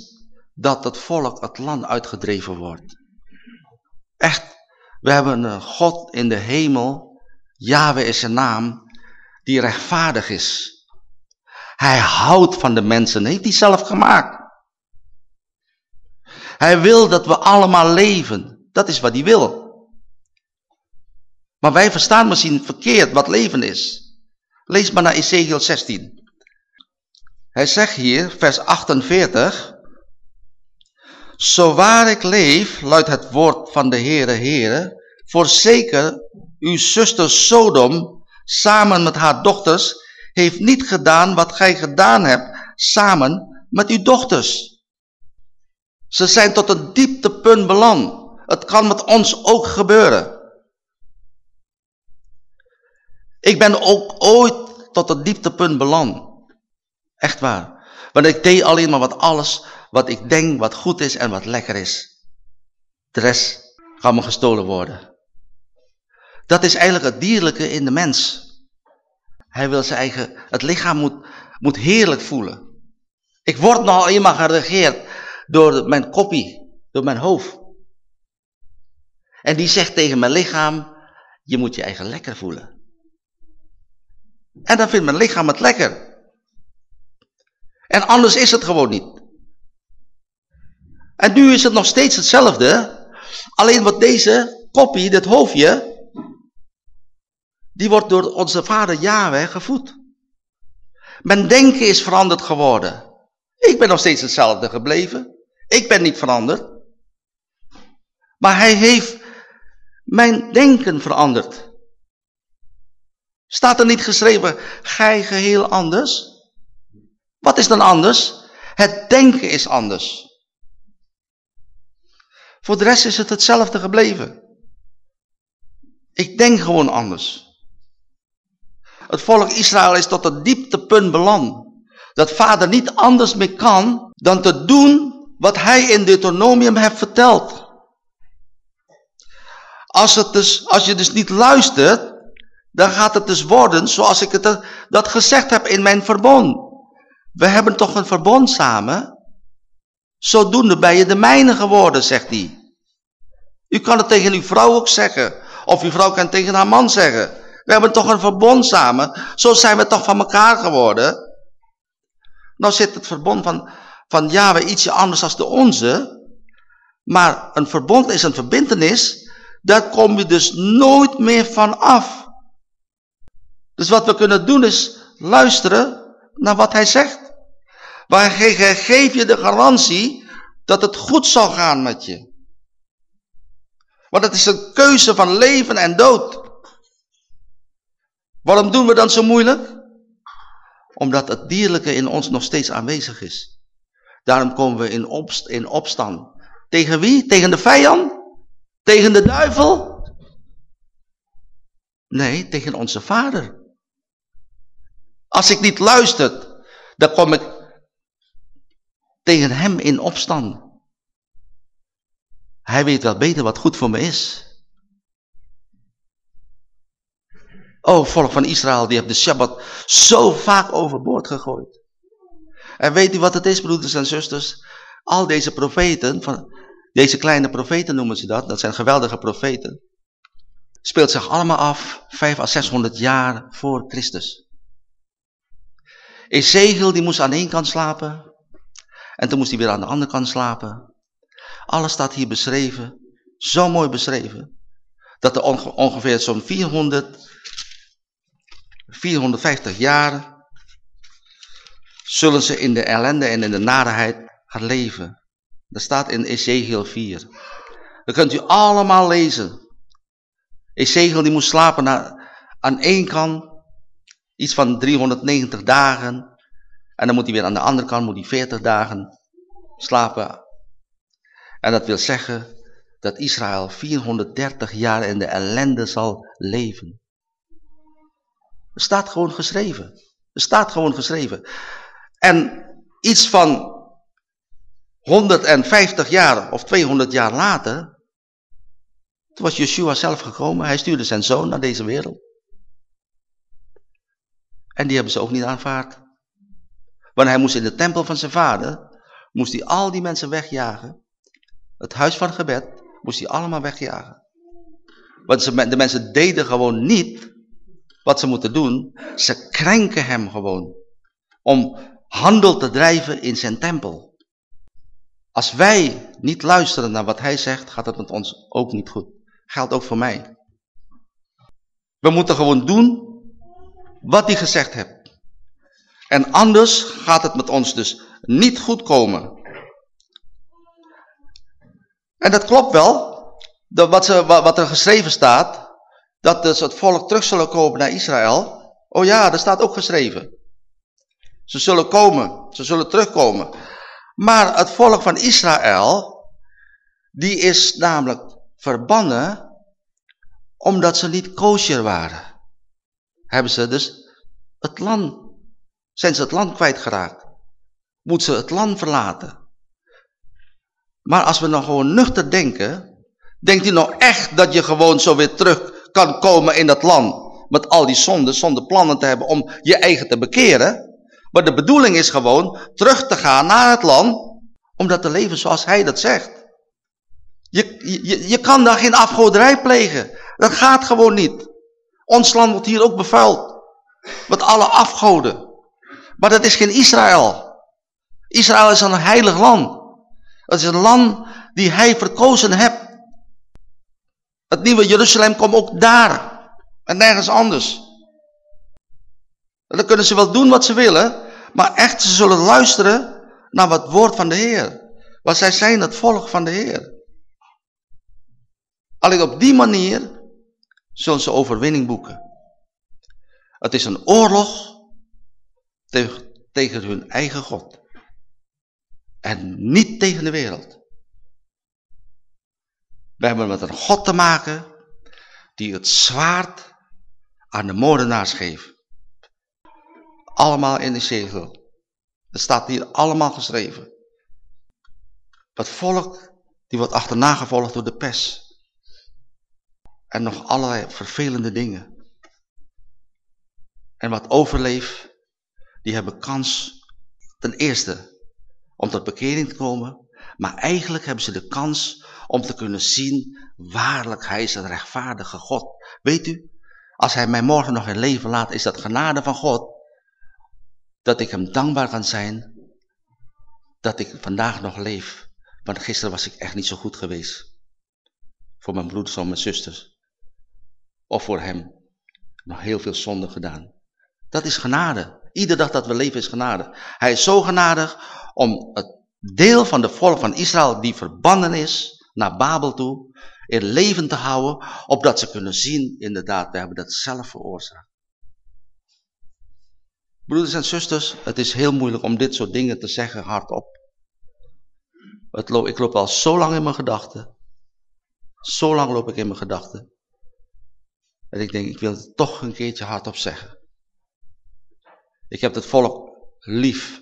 dat het volk het land uitgedreven wordt. Echt, we hebben een God in de hemel, Yahweh is zijn naam, die rechtvaardig is. Hij houdt van de mensen, heeft hij zelf gemaakt. Hij wil dat we allemaal leven. Dat is wat hij wil. Maar wij verstaan misschien verkeerd wat leven is. Lees maar naar Ezekiel 16. Hij zegt hier, vers 48. Zo waar ik leef, luidt het woord van de Heere Heere, voorzeker uw zuster Sodom, samen met haar dochters, heeft niet gedaan wat gij gedaan hebt, samen met uw dochters. Ze zijn tot een dieptepunt beland. Het kan met ons ook gebeuren. Ik ben ook ooit tot een dieptepunt beland. Echt waar. Want ik deed alleen maar wat alles wat ik denk wat goed is en wat lekker is. De rest gaat me gestolen worden. Dat is eigenlijk het dierlijke in de mens. Hij wil zijn eigen, het lichaam moet, moet heerlijk voelen. Ik word nou eenmaal geregeerd door mijn koppie, door mijn hoofd. En die zegt tegen mijn lichaam, je moet je eigen lekker voelen. En dan vindt mijn lichaam het lekker. En anders is het gewoon niet. En nu is het nog steeds hetzelfde. Alleen wat deze koppie, dit hoofdje, die wordt door onze vader Yahweh gevoed. Mijn denken is veranderd geworden. Ik ben nog steeds hetzelfde gebleven. Ik ben niet veranderd. Maar hij heeft mijn denken veranderd. Staat er niet geschreven, gij geheel anders? Wat is dan anders? Het denken is anders. Voor de rest is het hetzelfde gebleven. Ik denk gewoon anders. Het volk Israël is tot het dieptepunt beland. Dat vader niet anders meer kan dan te doen wat hij in Deuteronomium heeft verteld. Als, het dus, als je dus niet luistert, dan gaat het dus worden zoals ik het, dat gezegd heb in mijn verbond. We hebben toch een verbond samen? Zodoende ben je de mijne geworden, zegt hij. U kan het tegen uw vrouw ook zeggen. Of uw vrouw kan tegen haar man zeggen. We hebben toch een verbond samen. Zo zijn we toch van elkaar geworden. Nou zit het verbond van, van Yahweh ietsje anders dan de onze. Maar een verbond is een verbindenis. Daar kom je dus nooit meer van af. Dus wat we kunnen doen is luisteren naar wat hij zegt. Waar hij geeft je de garantie dat het goed zal gaan met je. Want het is een keuze van leven en dood. Waarom doen we dan zo moeilijk? Omdat het dierlijke in ons nog steeds aanwezig is. Daarom komen we in, opst in opstand. Tegen wie? Tegen de vijand? Tegen de duivel? Nee, tegen onze vader. Als ik niet luister, dan kom ik tegen hem in opstand. Hij weet wel beter wat goed voor me is. Oh, volk van Israël, die heeft de Shabbat zo vaak overboord gegooid. En weet u wat het is, broeders en zusters? Al deze profeten, van, deze kleine profeten noemen ze dat, dat zijn geweldige profeten, speelt zich allemaal af 5 à 600 jaar voor Christus. Ezekiel die moest aan één kant slapen en toen moest hij weer aan de andere kant slapen. Alles staat hier beschreven, zo mooi beschreven, dat er ongeveer zo'n 400 450 jaar zullen ze in de ellende en in de naderheid gaan leven. Dat staat in Ezekiel 4. Dat kunt u allemaal lezen. Ezekiel die moest slapen aan één kant, iets van 390 dagen. En dan moet hij weer aan de andere kant, moet hij 40 dagen slapen. En dat wil zeggen dat Israël 430 jaar in de ellende zal leven. Er staat gewoon geschreven. Er staat gewoon geschreven. En iets van 150 jaar of 200 jaar later, toen was Yeshua zelf gekomen. Hij stuurde zijn zoon naar deze wereld. En die hebben ze ook niet aanvaard. Want hij moest in de tempel van zijn vader, moest hij al die mensen wegjagen. Het huis van gebed moest hij allemaal wegjagen. Want de mensen deden gewoon niet wat ze moeten doen. Ze krenken hem gewoon. Om handel te drijven in zijn tempel. Als wij niet luisteren naar wat hij zegt, gaat het met ons ook niet goed. Geldt ook voor mij. We moeten gewoon doen wat hij gezegd heeft. En anders gaat het met ons dus niet goed komen. En dat klopt wel. wat, er geschreven staat dat dus het volk terug zullen komen naar Israël. Oh ja, dat staat ook geschreven. Ze zullen komen, ze zullen terugkomen. Maar het volk van Israël, die is namelijk verbannen omdat ze niet kosher waren. Hebben ze dus het land, zijn ze het land kwijtgeraakt. Moeten ze het land verlaten. Maar als we dan gewoon nuchter denken, denkt u nou echt dat je gewoon zo weer terug kan komen in dat land. Met al die zonden, zonder plannen te hebben om je eigen te bekeren. Maar de bedoeling is gewoon terug te gaan naar het land. Om dat te leven zoals hij dat zegt. Je, je, je kan daar geen afgoderij plegen. Dat gaat gewoon niet. Ons land wordt hier ook bevuild. Met alle afgoden. Maar dat is geen Israël. Israël is een heilig land. Het is een land die hij verkozen hebt. Het nieuwe Jeruzalem komt ook daar. En nergens anders. En dan kunnen ze wel doen wat ze willen. Maar echt, ze zullen luisteren naar het woord van de Heer. Want zij zijn het volk van de Heer. Alleen op die manier zullen ze overwinning boeken. Het is een oorlog tegen, tegen hun eigen God. En niet tegen de wereld. We hebben met een God te maken die het zwaard aan de moordenaars geeft. Allemaal in de zegel. Dat staat hier allemaal geschreven. Het volk die wordt achterna gevolgd door de pers. En nog allerlei vervelende dingen. En wat overleeft, die hebben kans ten eerste om tot bekering te komen. Maar eigenlijk hebben ze de kans om te kunnen zien, waarlijk hij is een rechtvaardige God. Weet u, als hij mij morgen nog in leven laat, is dat genade van God. Dat ik hem dankbaar kan zijn dat ik vandaag nog leef. Want gisteren was ik echt niet zo goed geweest. Voor mijn broeders en mijn zusters. Of voor hem. Nog heel veel zonde gedaan. Dat is genade. Iedere dag dat we leven is genade. Hij is zo genadig om het deel van de volk van Israël die verbannen is naar Babel toe, in leven te houden, opdat ze kunnen zien, inderdaad, we hebben dat zelf veroorzaakt. Broeders en zusters, het is heel moeilijk om dit soort dingen te zeggen hardop. ik loop al zo lang in mijn gedachten. Zo lang loop ik in mijn gedachten. En ik denk, ik wil het toch een keertje hardop zeggen. Ik heb het volk lief.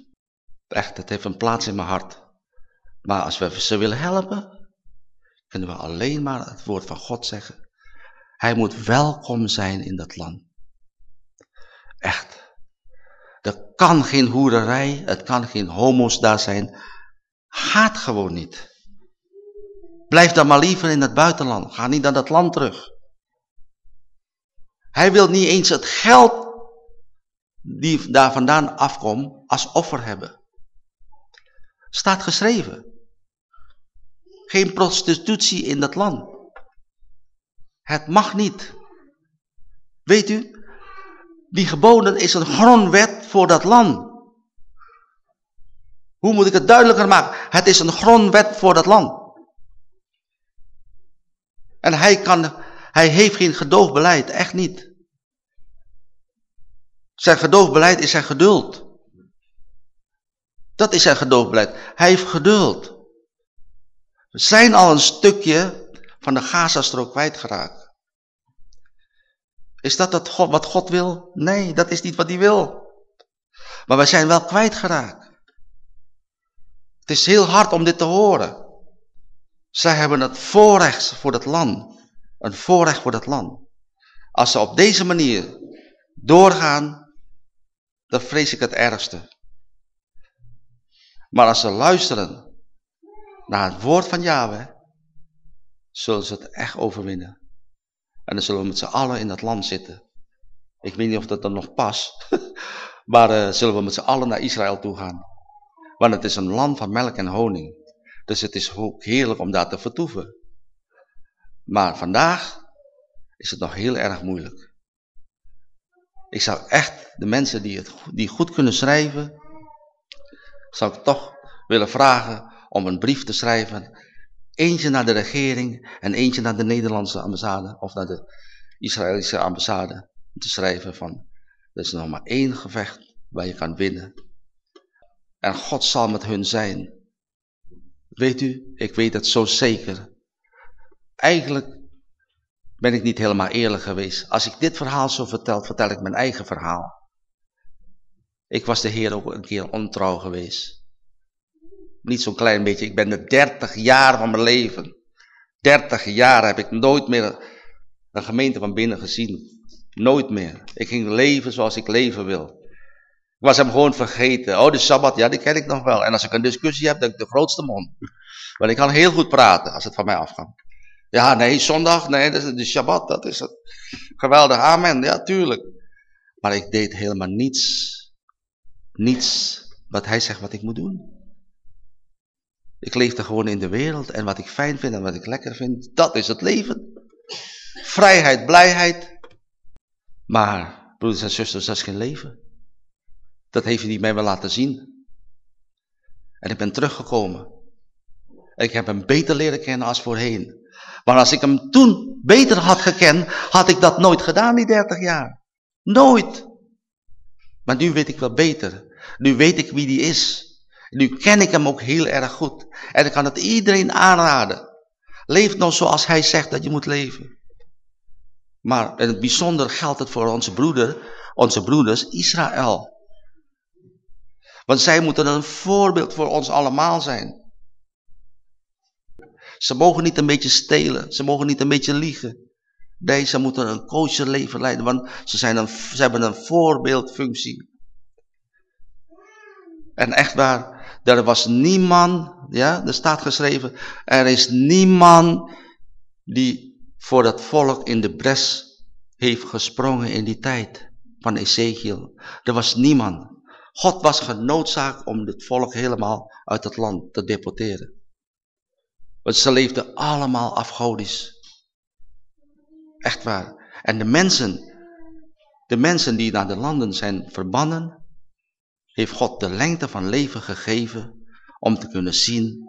Echt, het heeft een plaats in mijn hart. Maar als we ze willen helpen, kunnen we alleen maar het woord van God zeggen. Hij moet welkom zijn in dat land. Echt. Er kan geen hoererij, het kan geen homo's daar zijn. Gaat gewoon niet. Blijf dan maar liever in het buitenland. Ga niet naar dat land terug. Hij wil niet eens het geld die daar vandaan afkomt als offer hebben. Staat geschreven. Geen prostitutie in dat land. Het mag niet. Weet u, die geboden is een grondwet voor dat land. Hoe moet ik het duidelijker maken? Het is een grondwet voor dat land. En hij, kan, hij heeft geen gedoogbeleid, echt niet. Zijn gedoogbeleid is zijn geduld. Dat is zijn gedoogbeleid. Hij heeft geduld. We zijn al een stukje van de Gazastrook kwijtgeraakt. Is dat het God, wat God wil? Nee, dat is niet wat hij wil. Maar wij zijn wel kwijtgeraakt. Het is heel hard om dit te horen. Zij hebben het voorrecht voor het land. Een voorrecht voor het land. Als ze op deze manier doorgaan, dan vrees ik het ergste. Maar als ze luisteren naar het woord van Yahweh, zullen ze het echt overwinnen. En dan zullen we met z'n allen in dat land zitten. Ik weet niet of dat dan nog past, maar uh, zullen we met z'n allen naar Israël toe gaan. Want het is een land van melk en honing. Dus het is ook heerlijk om daar te vertoeven. Maar vandaag is het nog heel erg moeilijk. Ik zou echt de mensen die, het, die goed kunnen schrijven, zou ik toch willen vragen om een brief te schrijven. Eentje naar de regering en eentje naar de Nederlandse ambassade of naar de Israëlische ambassade. Te schrijven van, er is nog maar één gevecht waar je kan winnen. En God zal met hun zijn. Weet u, ik weet het zo zeker. Eigenlijk ben ik niet helemaal eerlijk geweest. Als ik dit verhaal zo vertel, vertel ik mijn eigen verhaal. Ik was de Heer ook een keer ontrouw geweest. Niet zo'n klein beetje, ik ben de 30 jaar van mijn leven. 30 jaar heb ik nooit meer een gemeente van binnen gezien. Nooit meer. Ik ging leven zoals ik leven wil. Ik was hem gewoon vergeten. Oh, de Sabbat, ja, die ken ik nog wel. En als ik een discussie heb, dan ik de grootste mond. Want ik kan heel goed praten als het van mij afgaat. Ja, nee, zondag, nee, dat is de Shabbat, dat is het. Geweldig, amen, ja, tuurlijk. Maar ik deed helemaal niets, niets wat hij zegt wat ik moet doen. Ik leefde gewoon in de wereld en wat ik fijn vind en wat ik lekker vind, dat is het leven. Vrijheid, blijheid. Maar, broeders en zusters, dat is geen leven. Dat heeft hij mij wel laten zien. En ik ben teruggekomen. Ik heb hem beter leren kennen als voorheen. Maar als ik hem toen beter had gekend, had ik dat nooit gedaan, die 30 jaar. Nooit. Maar nu weet ik wel beter. Nu weet ik wie die is. Nu ken ik hem ook heel erg goed. En ik kan het iedereen aanraden. Leef nou zoals hij zegt dat je moet leven. Maar in het bijzonder geldt het voor onze, broeder, onze broeders Israël. Want zij moeten een voorbeeld voor ons allemaal zijn. Ze mogen niet een beetje stelen. Ze mogen niet een beetje liegen. Nee, ze moeten een kosher leven leiden. Want ze, zijn een, ze hebben een voorbeeldfunctie. En echt waar, er was niemand, ja, er staat geschreven, er is niemand die voor dat volk in de bres heeft gesprongen in die tijd van Ezekiel. Er was niemand. God was genoodzaakt om het volk helemaal uit het land te deporteren. Want ze leefden allemaal afgodisch. Echt waar. En de mensen, de mensen die naar de landen zijn verbannen, heeft God de lengte van leven gegeven om te kunnen zien,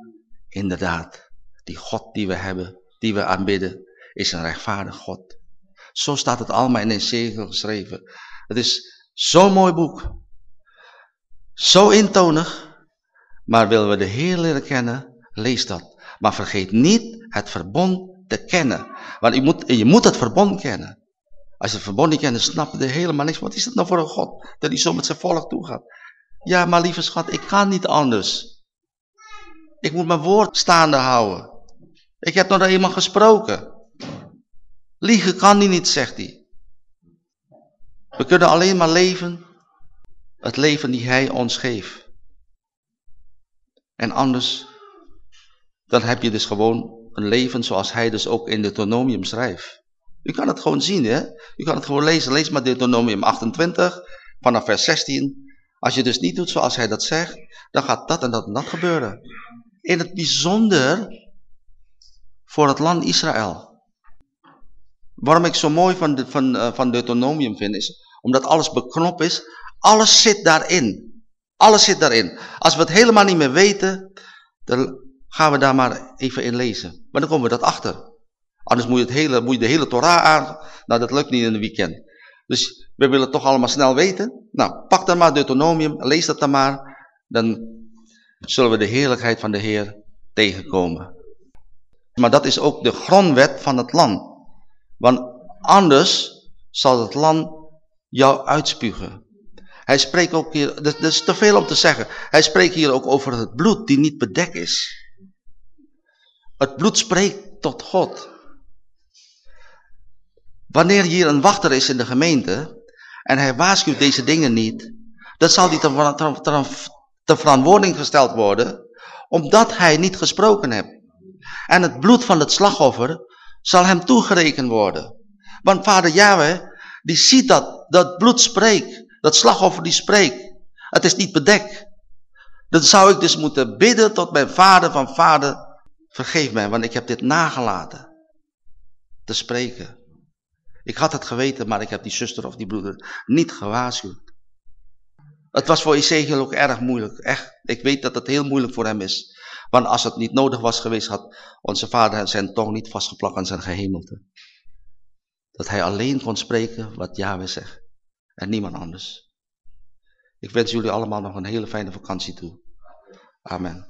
inderdaad, die God die we hebben, die we aanbidden, is een rechtvaardig God. Zo staat het allemaal in een zegel geschreven. Het is zo'n mooi boek. Zo intonig. Maar willen we de Heer leren kennen, lees dat. Maar vergeet niet het verbond te kennen. Want je moet, je moet het verbond kennen. Als je het verbond niet kent, dan snap je er helemaal niks. Wat is het nou voor een God? Dat hij zo met zijn volk toe gaat. Ja, maar lieve schat, ik kan niet anders. Ik moet mijn woord staande houden. Ik heb nog eenmaal gesproken. Liegen kan hij niet, zegt hij. We kunnen alleen maar leven, het leven die hij ons geeft. En anders, dan heb je dus gewoon een leven zoals hij dus ook in Deuteronomium schrijft. U kan het gewoon zien, hè? U kan het gewoon lezen. Lees maar Deuteronomium 28, vanaf vers 16. Als je dus niet doet zoals hij dat zegt, dan gaat dat en dat en dat gebeuren. In het bijzonder voor het land Israël. Waarom ik zo mooi van, de, van, uh, van Deuteronomium vind, is omdat alles beknopt is. Alles zit daarin. Alles zit daarin. Als we het helemaal niet meer weten, dan gaan we daar maar even in lezen. Maar dan komen we dat achter. Anders moet je, het hele, moet je de hele Torah aan. Nou, dat lukt niet in een weekend. Dus we willen toch allemaal snel weten. Nou, pak dan maar Deuteronomium, lees dat dan maar. Dan zullen we de heerlijkheid van de Heer tegenkomen. Maar dat is ook de grondwet van het land. Want anders zal het land jou uitspugen. Hij spreekt ook hier, dat is te veel om te zeggen. Hij spreekt hier ook over het bloed die niet bedekt is. Het bloed spreekt tot God. Wanneer hier een wachter is in de gemeente en hij waarschuwt deze dingen niet, dan zal hij ter verantwoording gesteld worden omdat hij niet gesproken heeft. En het bloed van het slachtoffer zal hem toegerekend worden. Want vader Yahweh, die ziet dat, dat bloed spreekt, dat slachtoffer die spreekt. Het is niet bedekt. Dan zou ik dus moeten bidden tot mijn vader van vader, vergeef mij, want ik heb dit nagelaten te spreken. Ik had het geweten, maar ik heb die zuster of die broeder niet gewaarschuwd. Het was voor Ezekiel ook erg moeilijk. Echt, ik weet dat het heel moeilijk voor hem is. Want als het niet nodig was geweest, had onze vader zijn tong niet vastgeplakt aan zijn gehemelte. Dat hij alleen kon spreken wat Yahweh zegt. En niemand anders. Ik wens jullie allemaal nog een hele fijne vakantie toe. Amen.